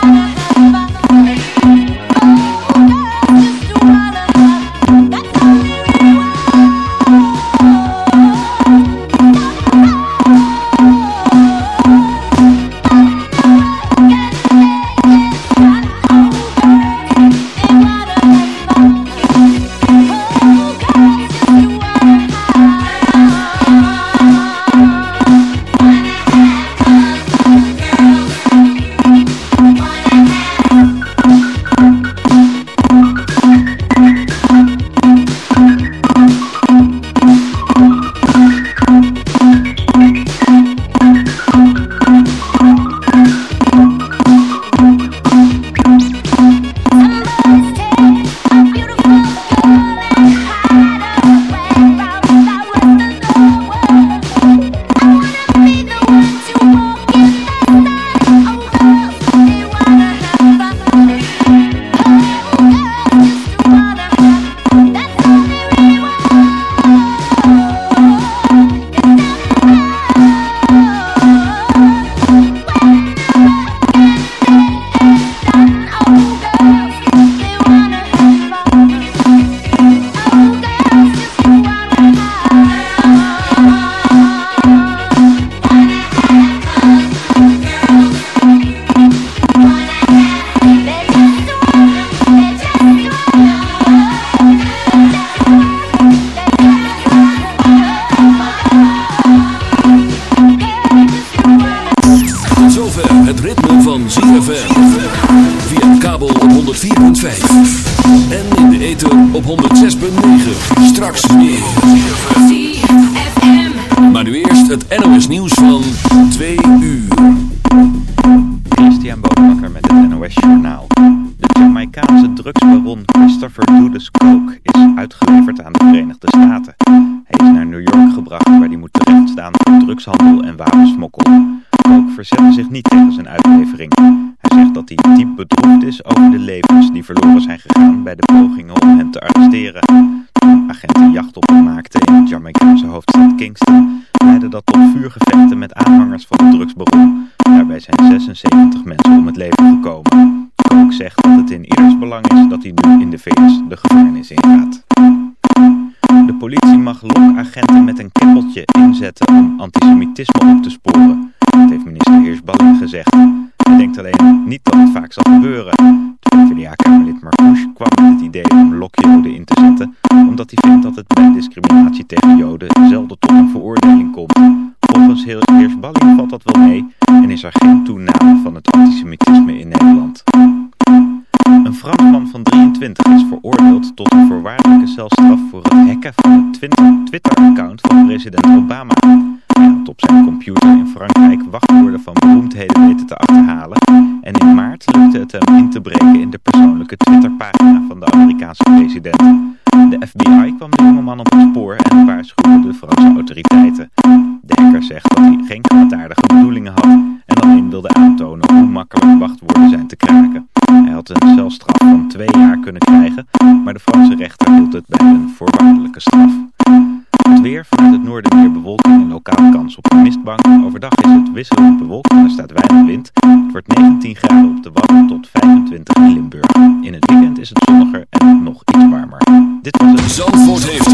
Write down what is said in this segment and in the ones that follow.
Thank you. De politie mag lokagenten met een keppeltje inzetten om antisemitisme op te sporen.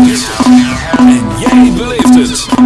het. En jij beleeft het.